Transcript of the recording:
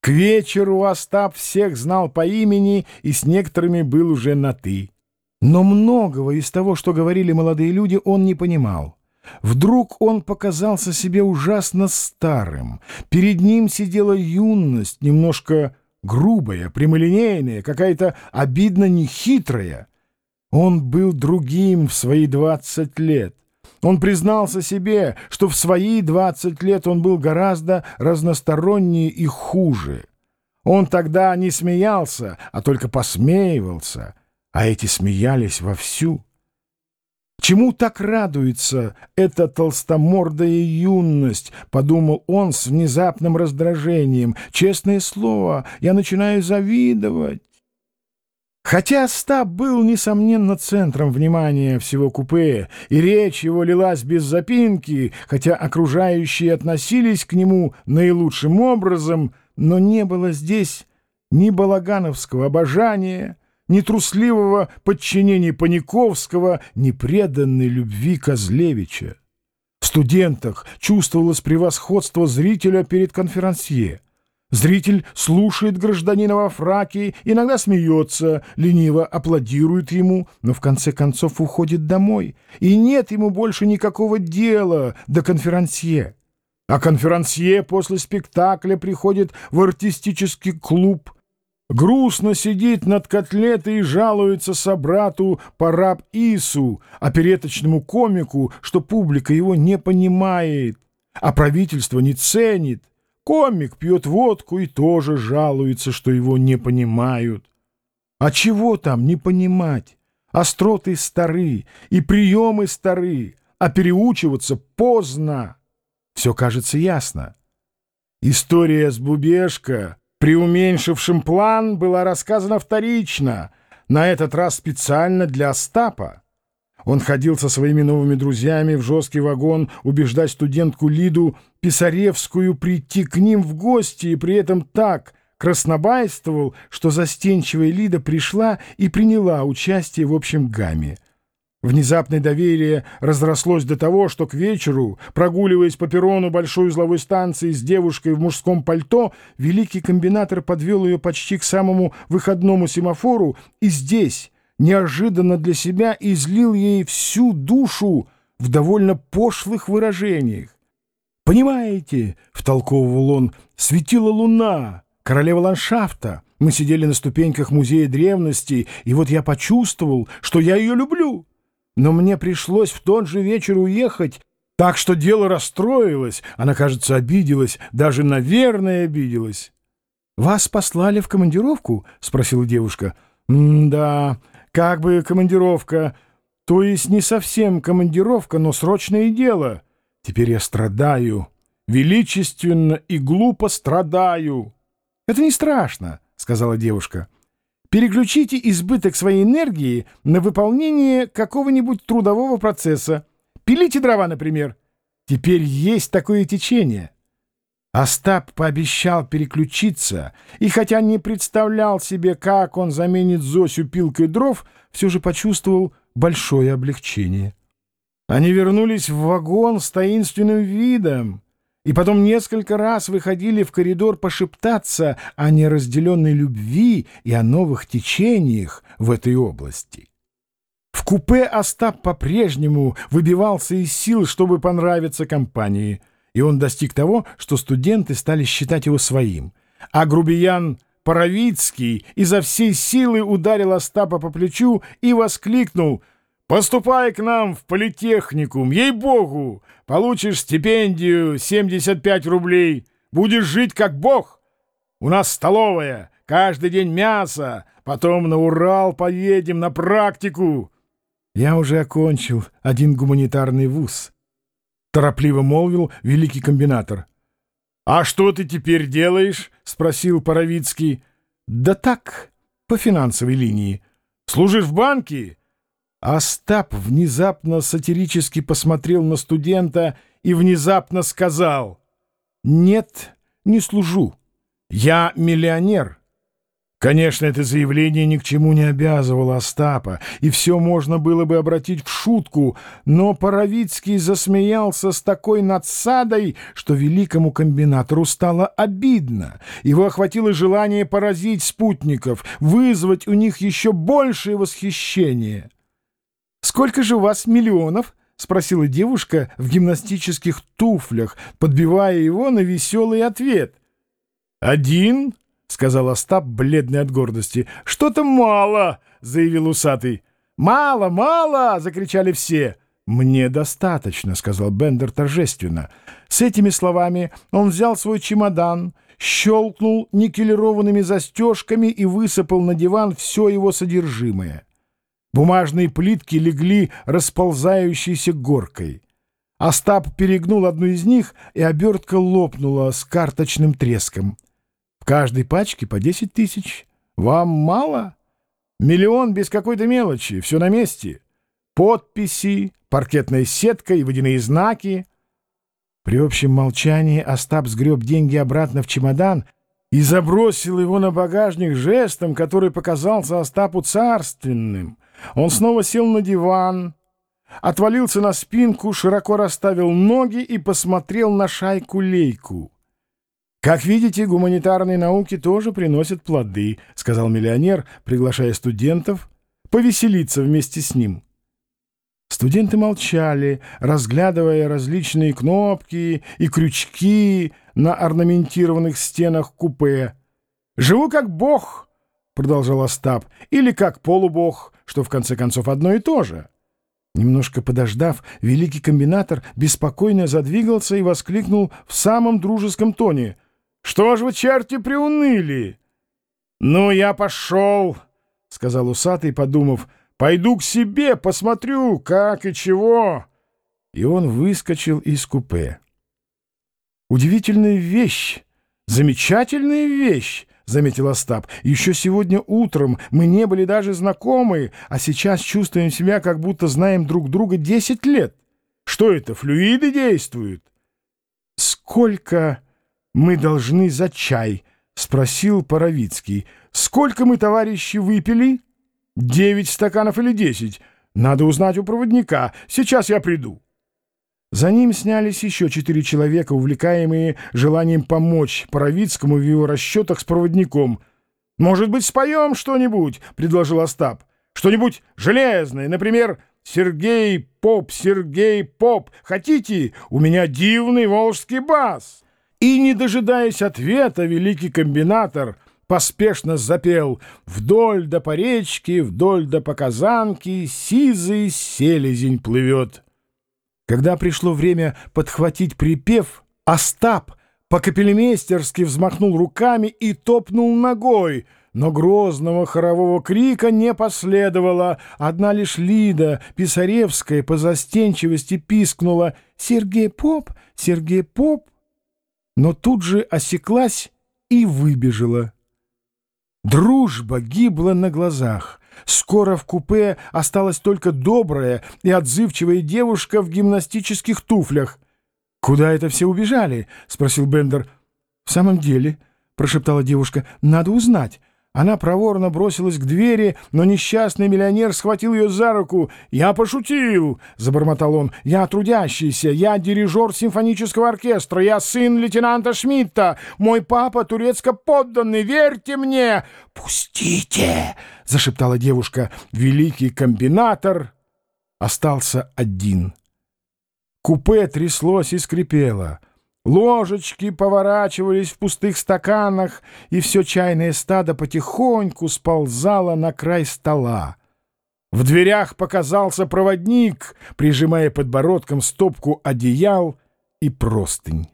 К вечеру Остап всех знал по имени и с некоторыми был уже на «ты». Но многого из того, что говорили молодые люди, он не понимал. Вдруг он показался себе ужасно старым. Перед ним сидела юность, немножко грубая, прямолинейная, какая-то обидно нехитрая. Он был другим в свои двадцать лет. Он признался себе, что в свои двадцать лет он был гораздо разностороннее и хуже. Он тогда не смеялся, а только посмеивался, а эти смеялись вовсю. Чему так радуется эта толстомордая юность, подумал он с внезапным раздражением. Честное слово, я начинаю завидовать. Хотя Стаб был, несомненно, центром внимания всего купе, и речь его лилась без запинки, хотя окружающие относились к нему наилучшим образом, но не было здесь ни балагановского обожания, ни трусливого подчинения Паниковского, ни преданной любви Козлевича. В студентах чувствовалось превосходство зрителя перед конферансье. Зритель слушает гражданина во фраке, иногда смеется, лениво аплодирует ему, но в конце концов уходит домой, и нет ему больше никакого дела до конферансье. А конферансье после спектакля приходит в артистический клуб, грустно сидит над котлетой и жалуется собрату Параб Ису, опереточному комику, что публика его не понимает, а правительство не ценит, Комик пьет водку и тоже жалуется, что его не понимают. А чего там не понимать? Остроты стары и приемы стары, а переучиваться поздно. Все кажется ясно. История с Бубешко, преуменьшившим план, была рассказана вторично, на этот раз специально для Остапа. Он ходил со своими новыми друзьями в жесткий вагон убеждать студентку Лиду Писаревскую прийти к ним в гости и при этом так краснобайствовал, что застенчивая Лида пришла и приняла участие в общем гамме. Внезапное доверие разрослось до того, что к вечеру, прогуливаясь по перрону большой узловой станции с девушкой в мужском пальто, великий комбинатор подвел ее почти к самому выходному семафору и здесь, неожиданно для себя излил ей всю душу в довольно пошлых выражениях. «Понимаете», — втолковывал он, — «светила луна, королева ландшафта. Мы сидели на ступеньках музея древности, и вот я почувствовал, что я ее люблю. Но мне пришлось в тот же вечер уехать, так что дело расстроилось. Она, кажется, обиделась, даже, наверное, обиделась». «Вас послали в командировку?» — спросила девушка. «Да, как бы командировка. То есть не совсем командировка, но срочное дело. Теперь я страдаю. Величественно и глупо страдаю. Это не страшно, сказала девушка. Переключите избыток своей энергии на выполнение какого-нибудь трудового процесса. Пилите дрова, например. Теперь есть такое течение. Остап пообещал переключиться, и хотя не представлял себе, как он заменит Зосю пилкой дров, все же почувствовал большое облегчение. Они вернулись в вагон с таинственным видом, и потом несколько раз выходили в коридор пошептаться о неразделенной любви и о новых течениях в этой области. В купе Остап по-прежнему выбивался из сил, чтобы понравиться компании — и он достиг того, что студенты стали считать его своим. А грубиян Паровицкий изо всей силы ударил Остапа по плечу и воскликнул «Поступай к нам в политехникум, ей-богу! Получишь стипендию 75 рублей, будешь жить как бог! У нас столовая, каждый день мясо, потом на Урал поедем на практику!» Я уже окончил один гуманитарный вуз. — торопливо молвил великий комбинатор. «А что ты теперь делаешь?» — спросил Паровицкий. «Да так, по финансовой линии. Служишь в банке?» Остап внезапно сатирически посмотрел на студента и внезапно сказал. «Нет, не служу. Я миллионер. Конечно, это заявление ни к чему не обязывало Остапа, и все можно было бы обратить в шутку, но Паровицкий засмеялся с такой надсадой, что великому комбинатору стало обидно. Его охватило желание поразить спутников, вызвать у них еще большее восхищение. «Сколько же у вас миллионов?» — спросила девушка в гимнастических туфлях, подбивая его на веселый ответ. «Один?» — сказал Остап, бледный от гордости. — Что-то мало, — заявил усатый. — Мало, мало! — закричали все. — Мне достаточно, — сказал Бендер торжественно. С этими словами он взял свой чемодан, щелкнул никелированными застежками и высыпал на диван все его содержимое. Бумажные плитки легли расползающейся горкой. Остап перегнул одну из них, и обертка лопнула с карточным треском. В каждой пачке по 10 тысяч. Вам мало? Миллион без какой-то мелочи, все на месте. Подписи, паркетная сетка и водяные знаки. При общем молчании Остап сгреб деньги обратно в чемодан и забросил его на багажник жестом, который показался Остапу царственным. Он снова сел на диван, отвалился на спинку, широко расставил ноги и посмотрел на шайку-лейку. «Как видите, гуманитарные науки тоже приносят плоды», — сказал миллионер, приглашая студентов повеселиться вместе с ним. Студенты молчали, разглядывая различные кнопки и крючки на орнаментированных стенах купе. «Живу как бог», — продолжал Остап, — «или как полубог, что в конце концов одно и то же». Немножко подождав, великий комбинатор беспокойно задвигался и воскликнул в самом дружеском тоне — что ж вы, черти, приуныли? — Ну, я пошел, — сказал усатый, подумав. — Пойду к себе, посмотрю, как и чего. И он выскочил из купе. Удивительная вещь, замечательная вещь, — заметил Остап. — Еще сегодня утром мы не были даже знакомы, а сейчас чувствуем себя, как будто знаем друг друга десять лет. Что это, флюиды действуют? — Сколько... «Мы должны за чай», — спросил Паровицкий. «Сколько мы, товарищи, выпили?» «Девять стаканов или десять. Надо узнать у проводника. Сейчас я приду». За ним снялись еще четыре человека, увлекаемые желанием помочь Паровицкому в его расчетах с проводником. «Может быть, споем что-нибудь?» — предложил Остап. «Что-нибудь железное, например, Сергей Поп, Сергей Поп. Хотите? У меня дивный волжский бас». И, не дожидаясь ответа, великий комбинатор поспешно запел «Вдоль до по речке, вдоль до по казанке, сизый селезень плывет». Когда пришло время подхватить припев, Остап по-капельмейстерски взмахнул руками и топнул ногой, но грозного хорового крика не последовало. Одна лишь Лида Писаревская по застенчивости пискнула «Сергей Поп! Сергей Поп!» но тут же осеклась и выбежала. Дружба гибла на глазах. Скоро в купе осталась только добрая и отзывчивая девушка в гимнастических туфлях. «Куда это все убежали?» — спросил Бендер. «В самом деле», — прошептала девушка, — «надо узнать». Она проворно бросилась к двери, но несчастный миллионер схватил ее за руку. «Я пошутил!» — забормотал он. «Я трудящийся, я дирижер симфонического оркестра, я сын лейтенанта Шмидта, мой папа турецко-подданный, верьте мне!» «Пустите!» — зашептала девушка. Великий комбинатор остался один. Купе тряслось и скрипело. Ложечки поворачивались в пустых стаканах, и все чайное стадо потихоньку сползало на край стола. В дверях показался проводник, прижимая подбородком стопку одеял и простынь.